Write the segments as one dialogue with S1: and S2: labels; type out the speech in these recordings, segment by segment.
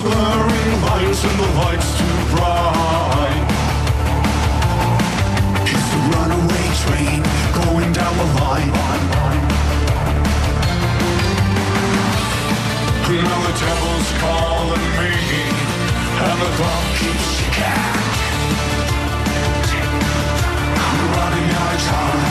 S1: Blurring lines and the lights too bright. It's the runaway train going down the line. Now the devil's calling me, and the clock keeps ticking. I'm running out of time.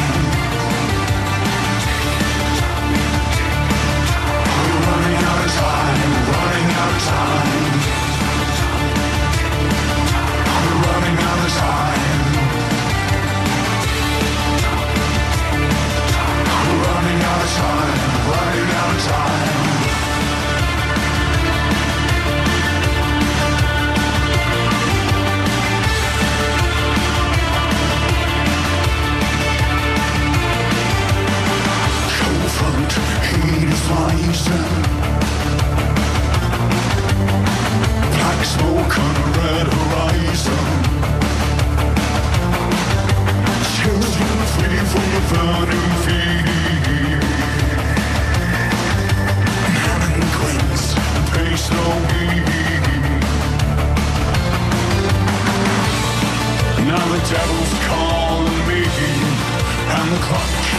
S1: Devil's calling me, and the clock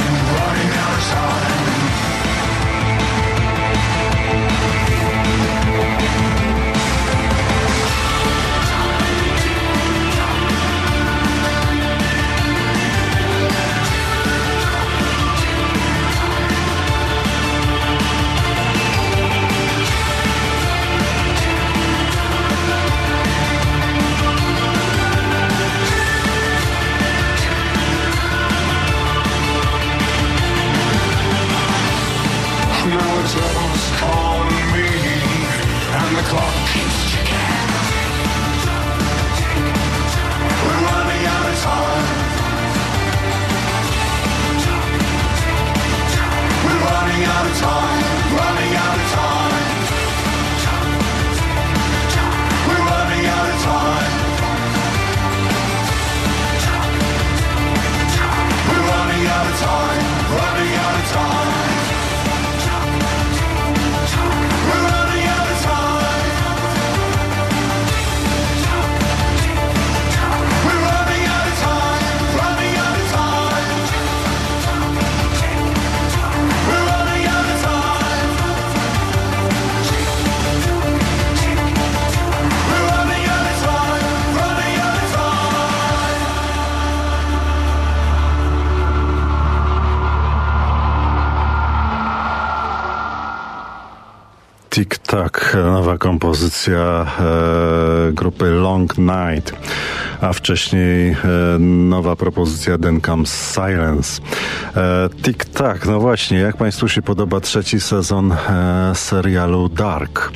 S2: kompozycja e, grupy Long Night, a wcześniej e, nowa propozycja Then Comes Silence. E, Tik-tak, no właśnie, jak Państwu się podoba trzeci sezon e, serialu Dark?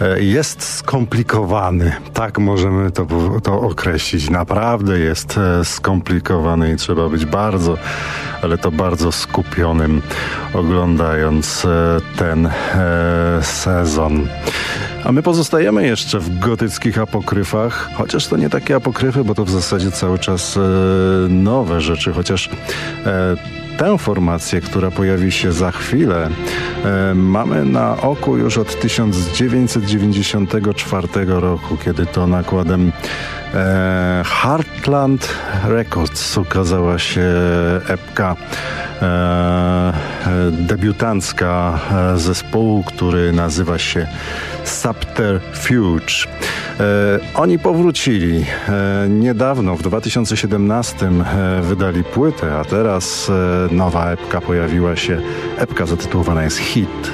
S2: E, Jest skomplikowany, tak możemy to, to określić. Naprawdę jest e, skomplikowany i trzeba być bardzo, ale to bardzo skupionym oglądając ten sezon. A my pozostajemy jeszcze w gotyckich apokryfach, chociaż to nie takie apokryfy, bo to w zasadzie cały czas e, nowe rzeczy, chociaż e, tę formację, która pojawi się za chwilę, e, mamy na oku już od 1994 roku, kiedy to nakładem e, Heartland Records ukazała się epka e, debiutancka zespołu, który nazywa się Subterfuge. E, oni powrócili niedawno, w 2017 e, wydali płytę, a teraz nowa epka pojawiła się. Epka zatytułowana jest Hit.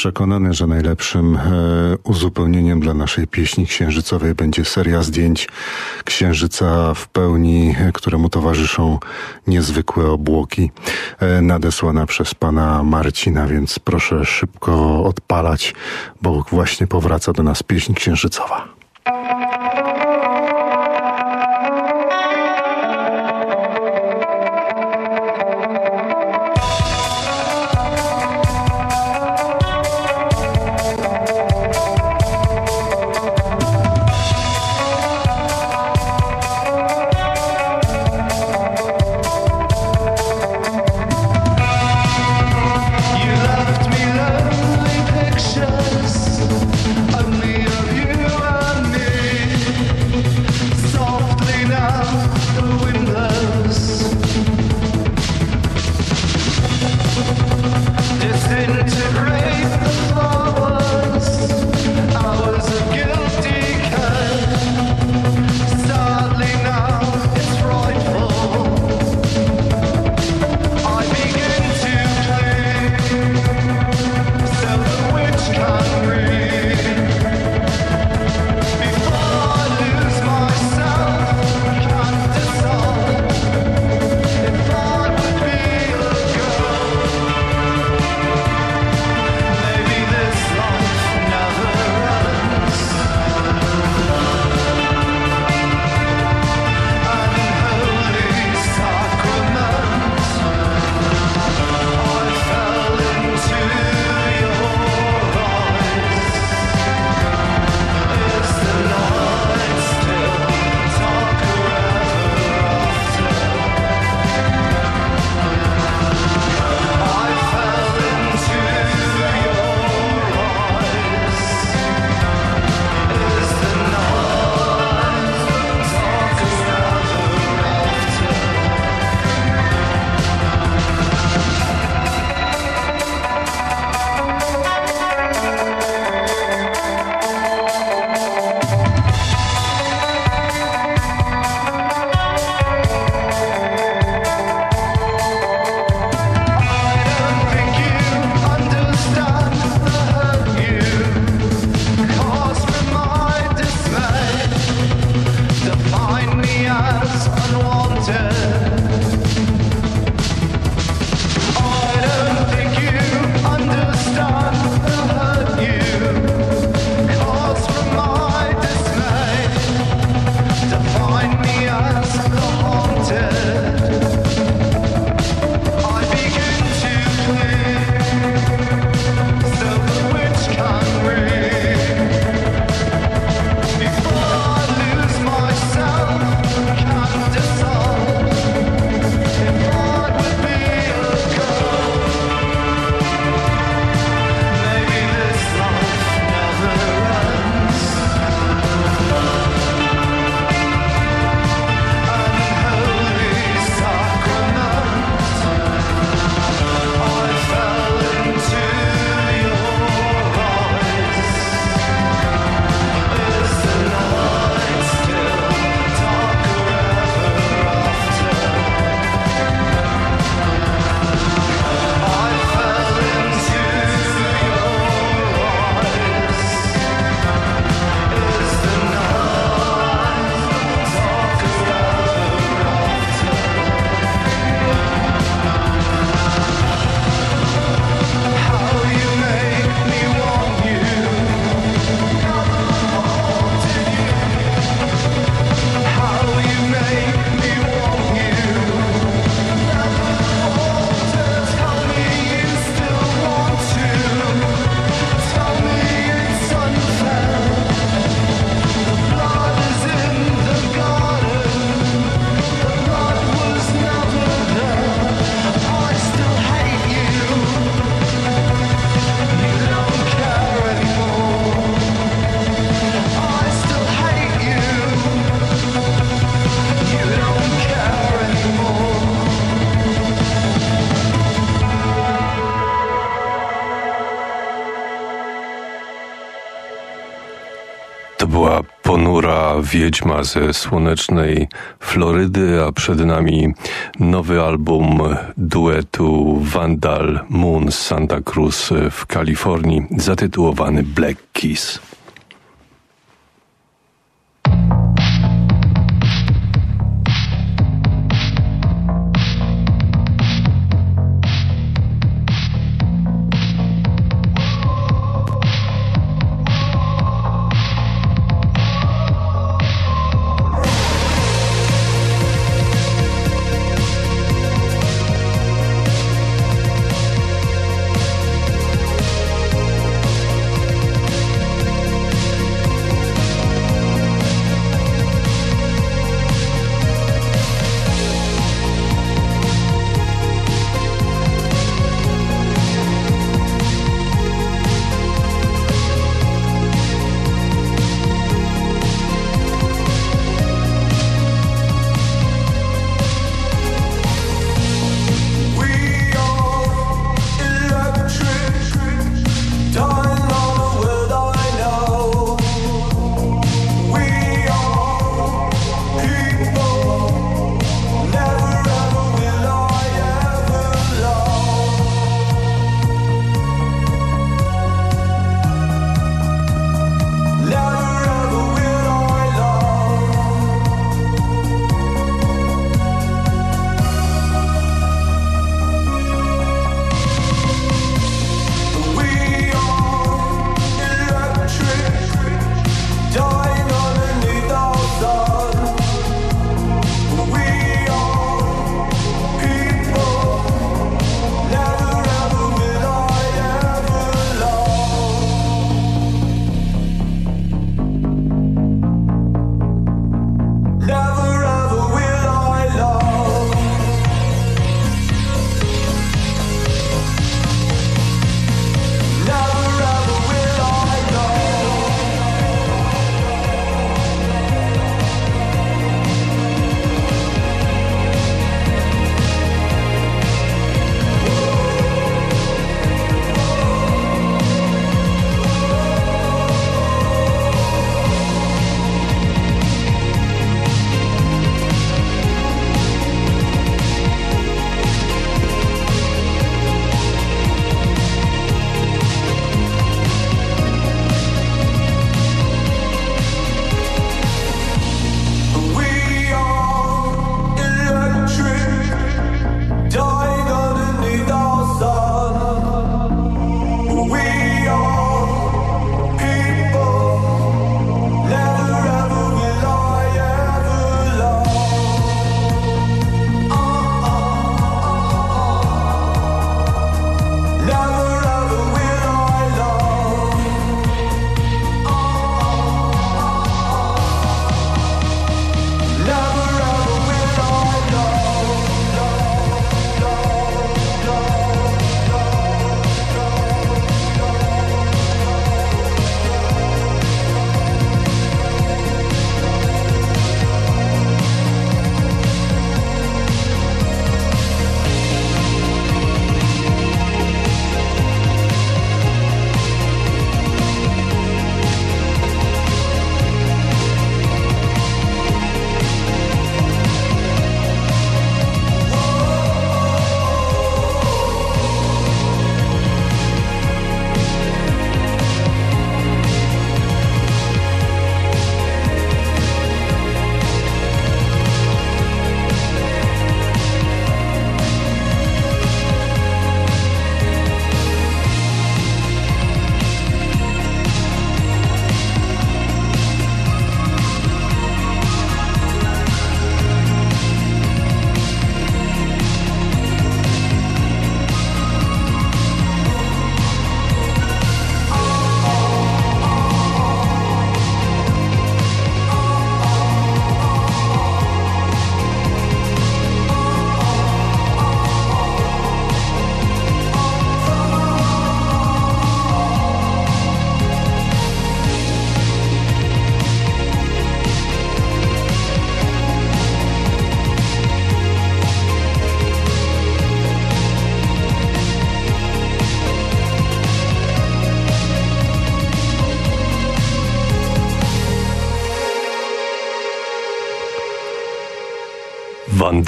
S3: przekonany, że najlepszym e, uzupełnieniem dla naszej pieśni księżycowej będzie seria zdjęć księżyca w pełni, e, któremu towarzyszą niezwykłe obłoki, e, nadesłana przez pana Marcina, więc proszę szybko odpalać, bo właśnie powraca do nas pieśń księżycowa.
S4: była ponura wiedźma ze słonecznej Florydy, a przed nami nowy album duetu Vandal Moon z Santa Cruz w Kalifornii, zatytułowany Black Kiss.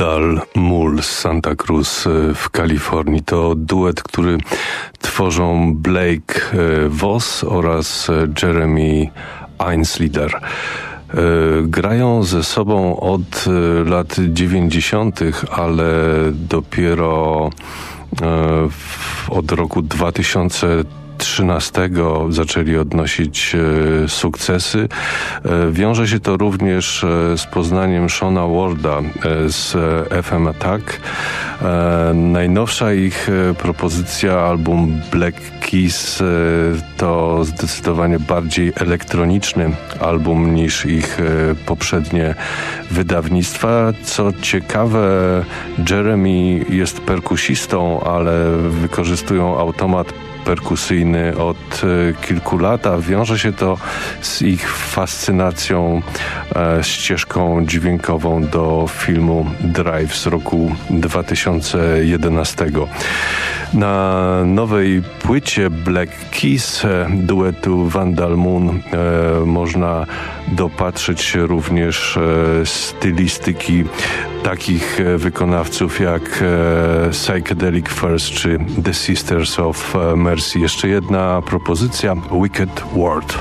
S4: Vandal Mull z Santa Cruz e, w Kalifornii. To duet, który tworzą Blake e, Voss oraz e, Jeremy Einslieder. Grają ze sobą od lat 90., ale dopiero od roku 2000 13 zaczęli odnosić e, sukcesy. E, wiąże się to również e, z poznaniem Shona Warda z FM Attack. Najnowsza ich propozycja, album Black Keys, to zdecydowanie bardziej elektroniczny album niż ich poprzednie wydawnictwa. Co ciekawe, Jeremy jest perkusistą, ale wykorzystują automat perkusyjny od e, kilku lat, a wiąże się to z ich fascynacją e, ścieżką dźwiękową do filmu Drive z roku 2011. Na nowej płycie Black Keys e, duetu Vandal Moon można dopatrzeć się również stylistyki takich wykonawców jak Psychedelic First czy The Sisters of Jeszcze jedna propozycja Wicked World.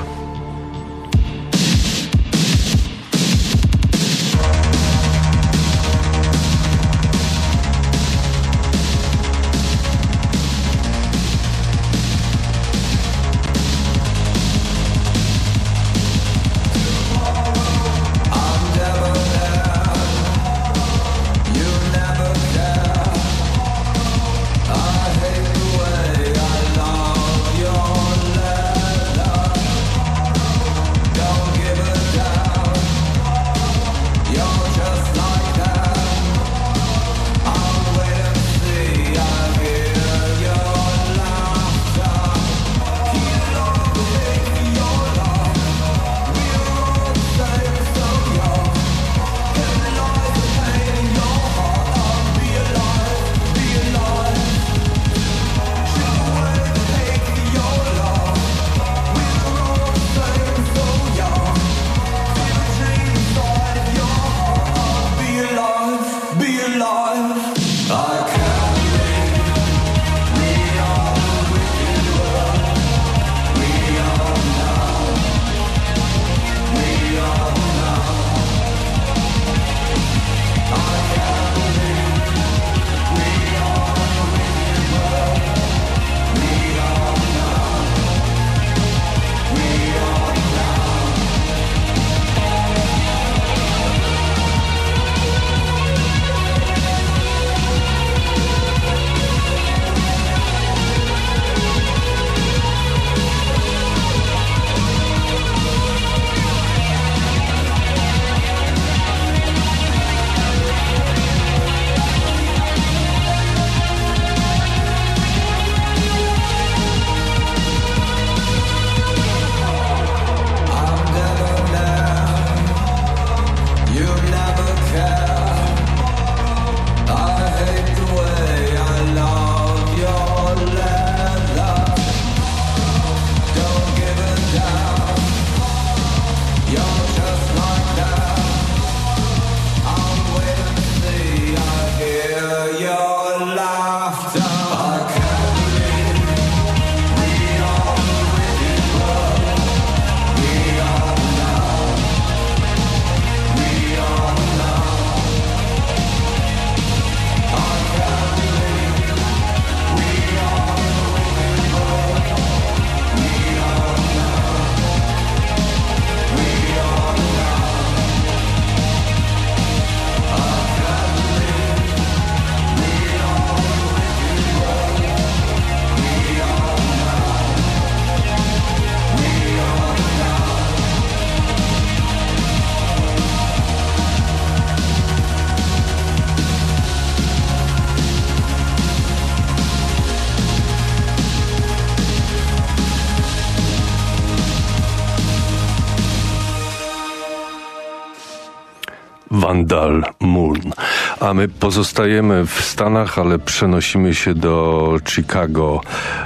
S4: Vandal Moon. A my pozostajemy w Stanach, ale przenosimy się do Chicago.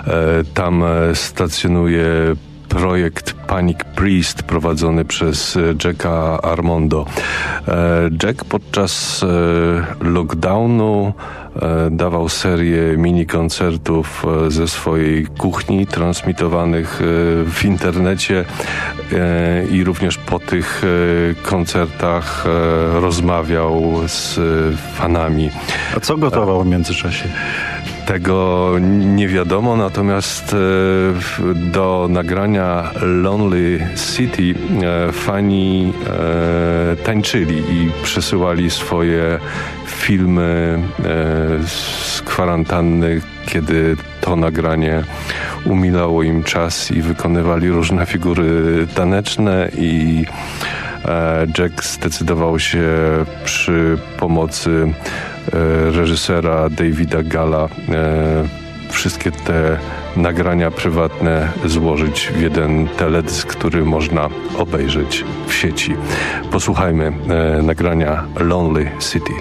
S4: E, tam stacjonuje projekt Panic Priest prowadzony przez e, Jacka Armondo. E, Jack podczas e, lockdownu dawał serię mini koncertów ze swojej kuchni transmitowanych w internecie i również po tych koncertach rozmawiał z fanami.
S3: A co gotował w międzyczasie?
S4: Tego nie wiadomo, natomiast e, do nagrania Lonely City e, fani e, tańczyli i przesyłali swoje filmy z kwarantanny, kiedy to nagranie umilało im czas i wykonywali różne figury taneczne i Jack zdecydował się przy pomocy e, reżysera Davida Gala e, wszystkie te nagrania prywatne złożyć w jeden teledysk, który można obejrzeć w sieci. Posłuchajmy e, nagrania Lonely City.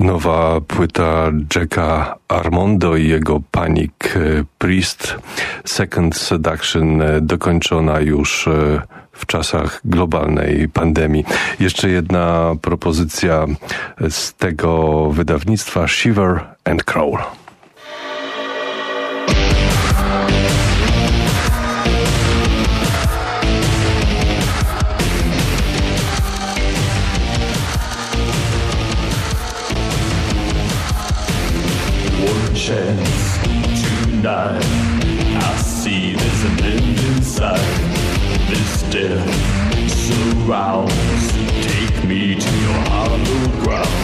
S4: Nowa płyta Jacka Armondo i jego Panic Priest Second Seduction e, dokończona już e, w czasach globalnej pandemii. Jeszcze jedna propozycja z tego wydawnictwa Shiver and Crawl.
S5: sky. I see there's an end inside. This death surrounds. Take me to your hollow ground.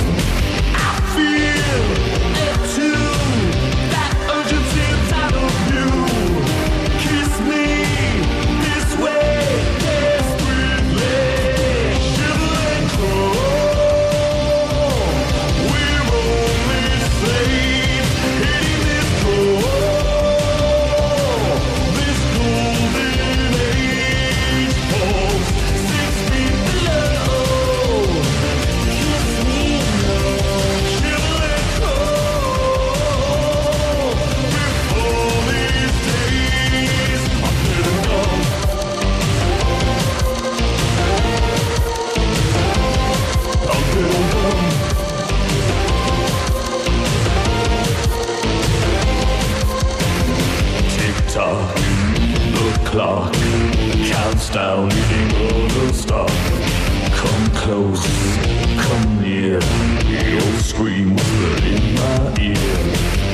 S5: star. The clock counts down the golden star. Come close, come near. Your screams are in
S6: my
S4: ear.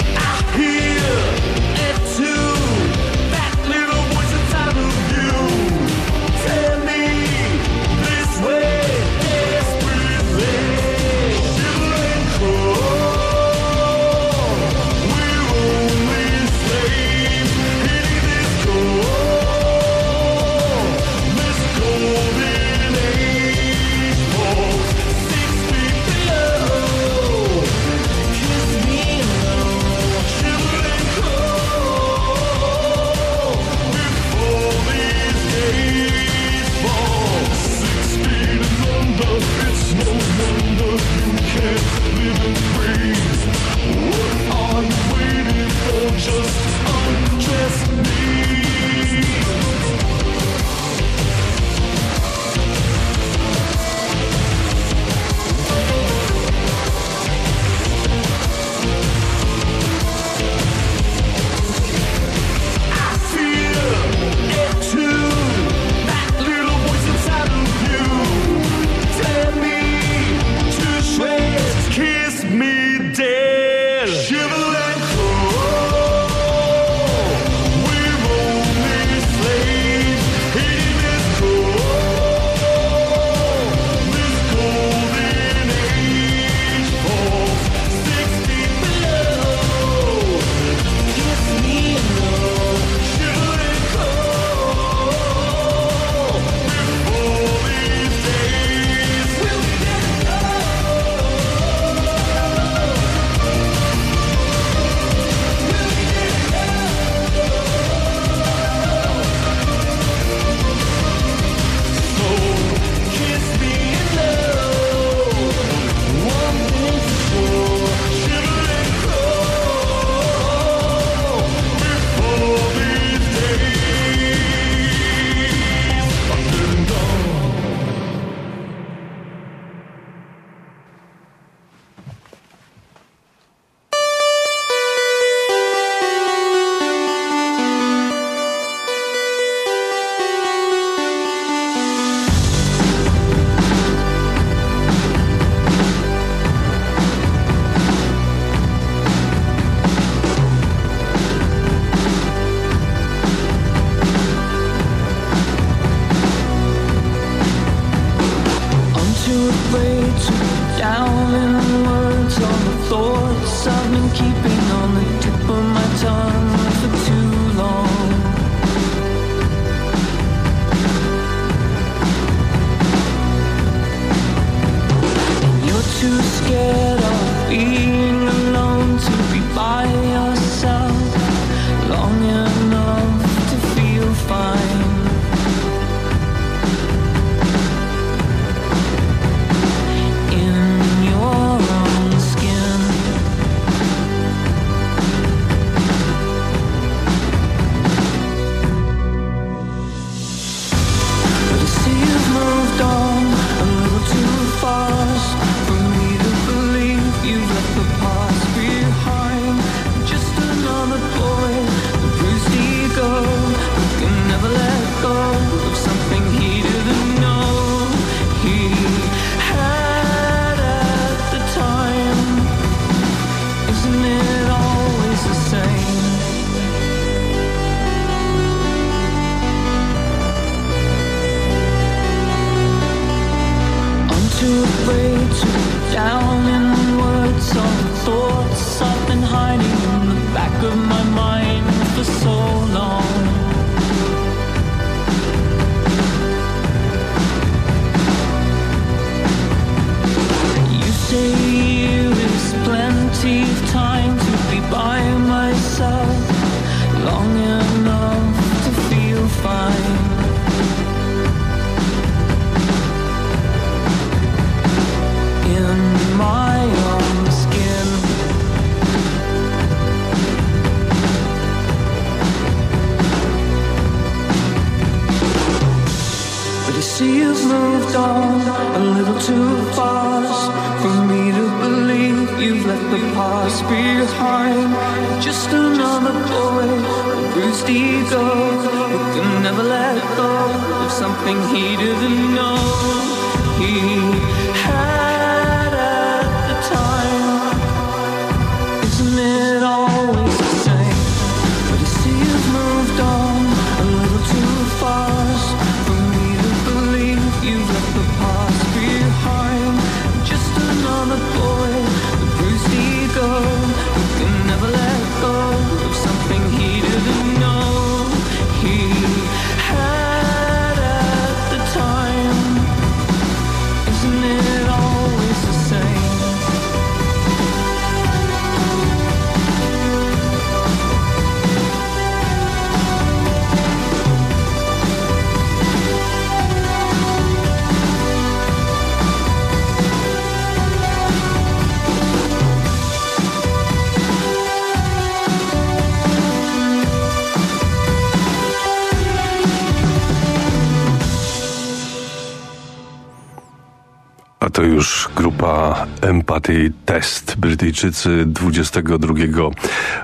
S4: Grupa Empathy Test. Brytyjczycy 22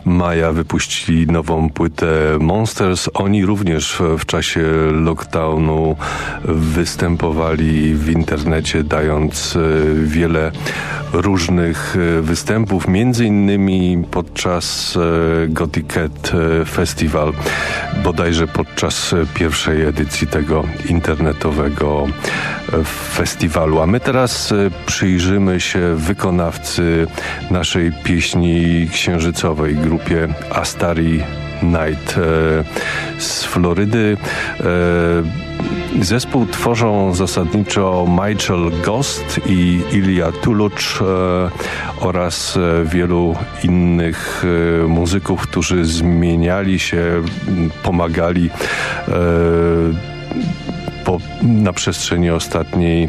S4: maja wypuścili nową płytę Monsters. Oni również w- czasie lockdownu występowali w internecie, dając e, wiele różnych e, występów, między innymi podczas e, Gothic Festival, bodajże podczas pierwszej edycji tego internetowego festiwalu. A my teraz e, przyjrzymy się wykonawcy naszej pieśni księżycowej, grupie Astari Night e, z Florydy. E, Zespół tworzą zasadniczo Michael Ghost i Ilya Tulucz e, oraz wielu innych muzyków, którzy zmieniali się, pomagali po, na przestrzeni ostatniej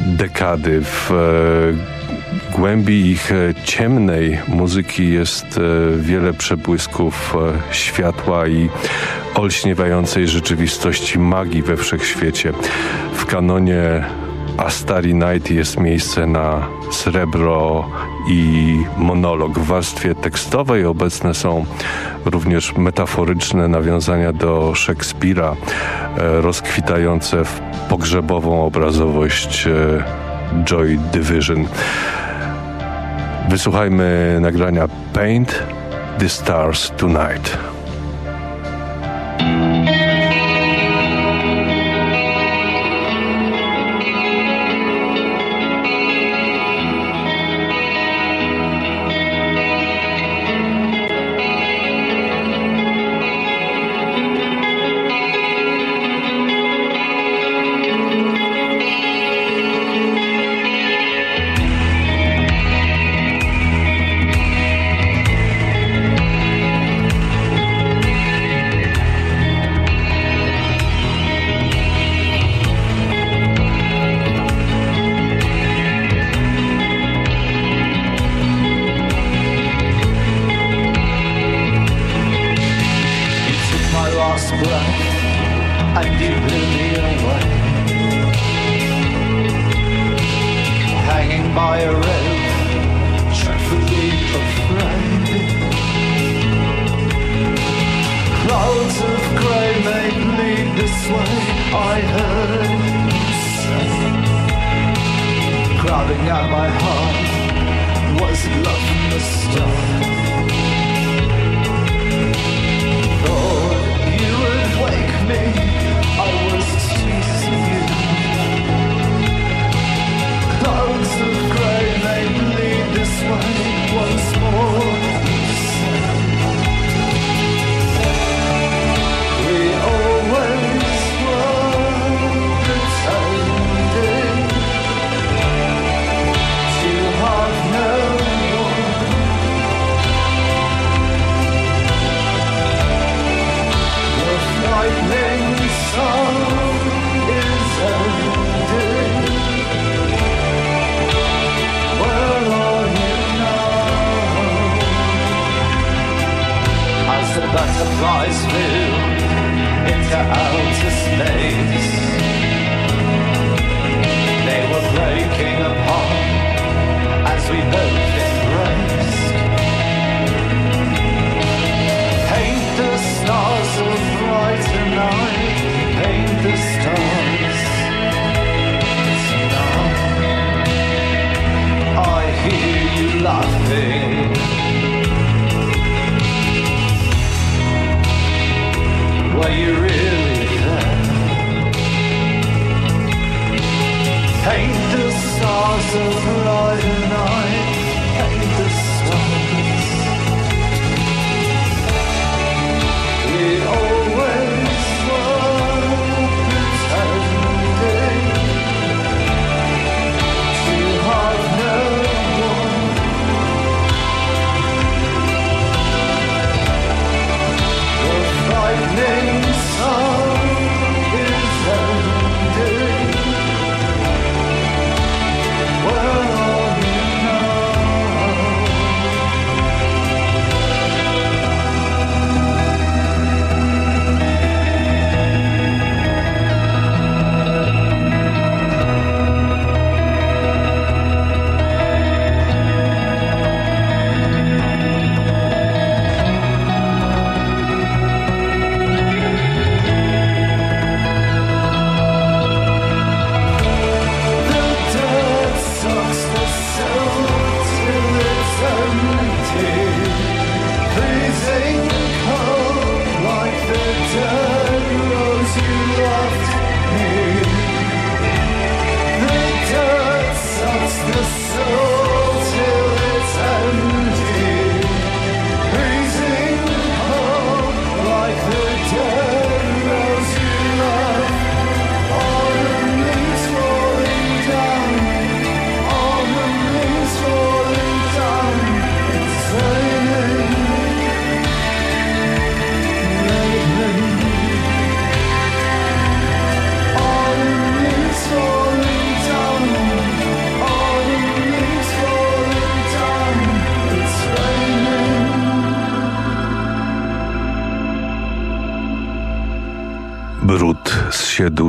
S4: dekady. W e, głębi ich e, ciemnej muzyki jest e, wiele przebłysków e, światła i olśniewającej rzeczywistości magii we wszechświecie. W kanonie A Starry Night jest miejsce na srebro i monolog. W warstwie tekstowej obecne są również metaforyczne nawiązania do Szekspira, e, rozkwitające w pogrzebową obrazowość e, Joy Division. Wysłuchajmy nagrania Paint the Stars Tonight.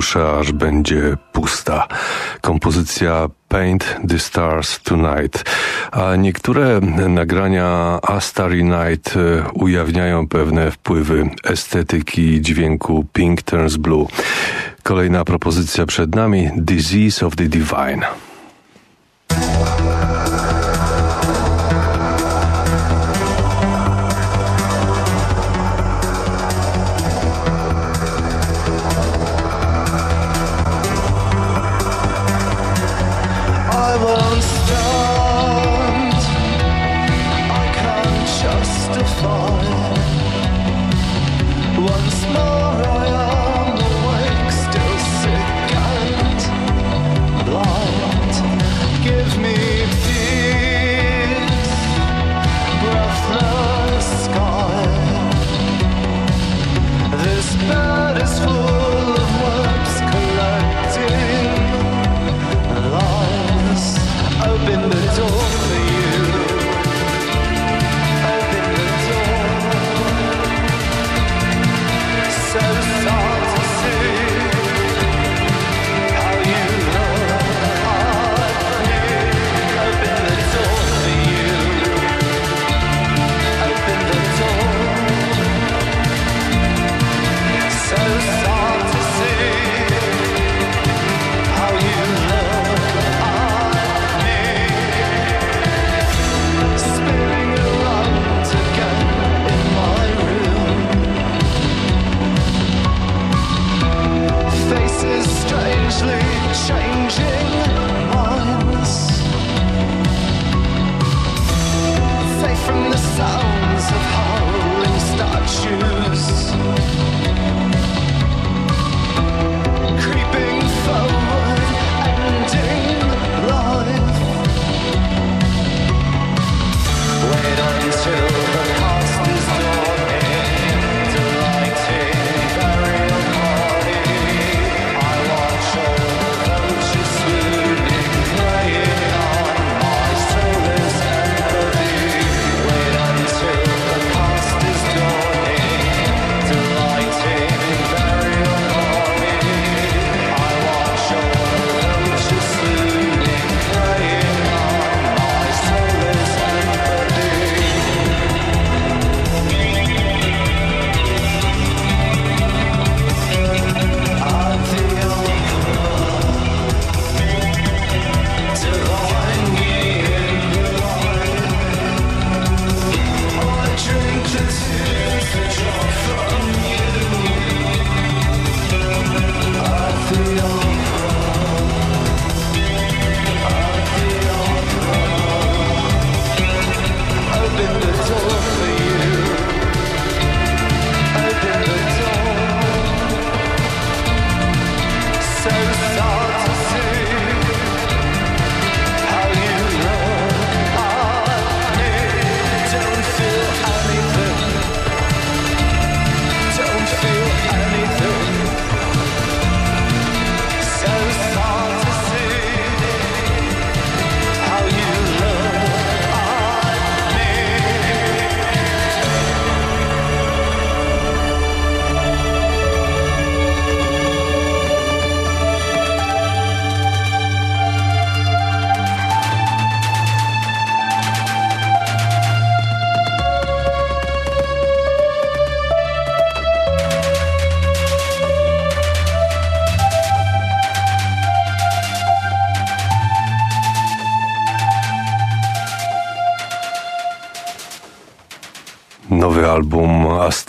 S3: duszę aż będzie pusta. Kompozycja Paint the Stars Tonight. A niektóre nagrania A Starry Night e, ujawniają pewne wpływy estetyki dźwięku Pink Turns Blue. Kolejna propozycja przed nami Disease of the Divine.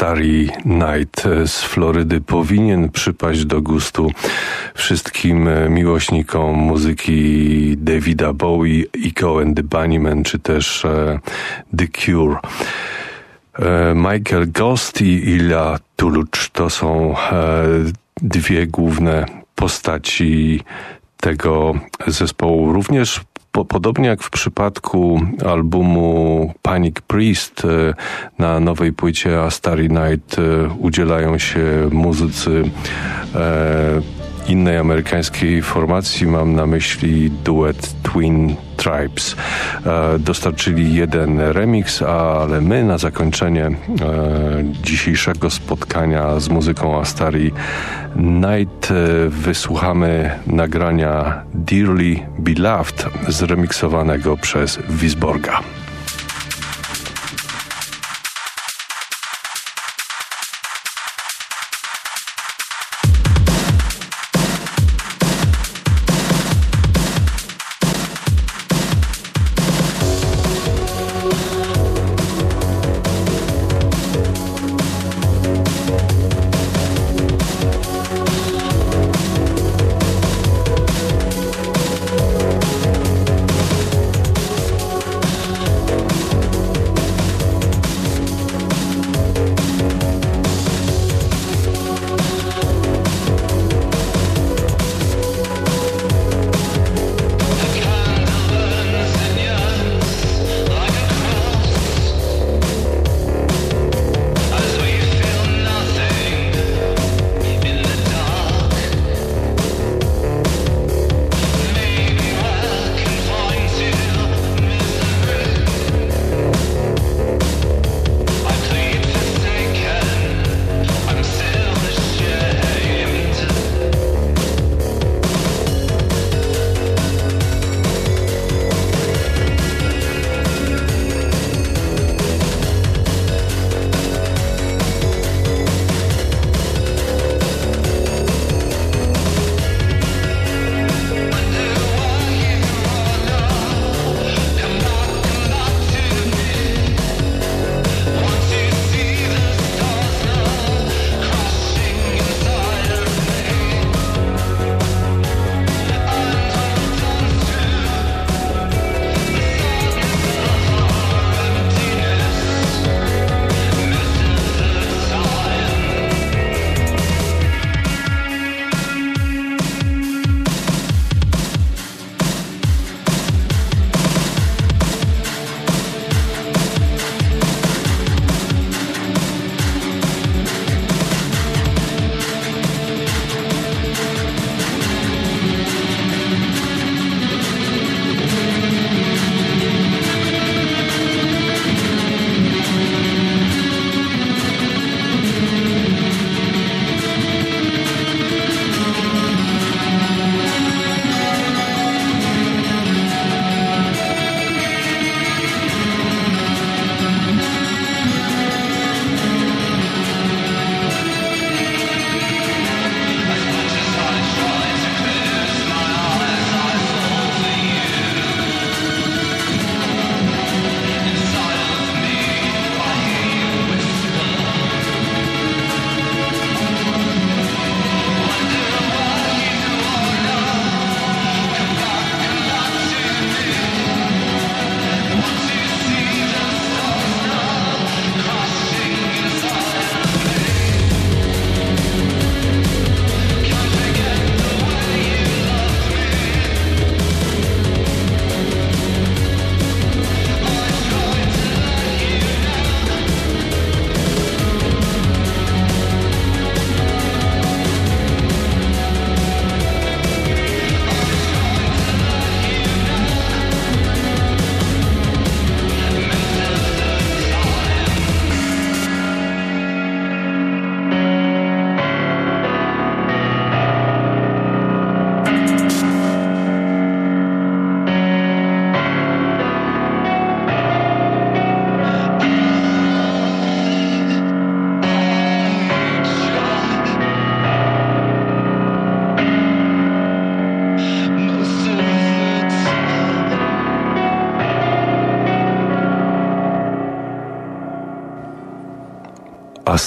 S3: Starry Night z Florydy powinien przypaść do gustu wszystkim e, miłośnikom muzyki Davida Bowie, Iko and the Bunnymen czy też e, The Cure. E, Michael Ghost i Ila Tulucz to są dwie główne postaci tego zespołu. Również po, podobnie jak w przypadku albumu Panic Priest e, na nowej płycie A Starry Night e, udzielają się muzycy e,
S4: innej amerykańskiej formacji. Mam na myśli duet Twin Tribes. E, dostarczyli jeden remix, ale my na zakończenie e, dzisiejszego spotkania z muzyką Astari Night e, wysłuchamy nagrania Dearly Beloved zremiksowanego przez Wisborga.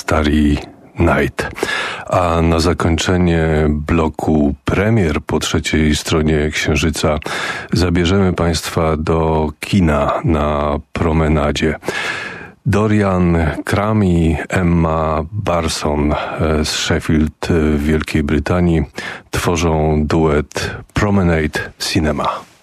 S4: Astari Night. A na zakończenie bloku premier po trzeciej stronie Księżyca zabierzemy Państwa do kina na promenadzie. Dorian Kram i Emma Barson e, z Sheffield w Wielkiej Brytanii tworzą duet Promenade Cinema.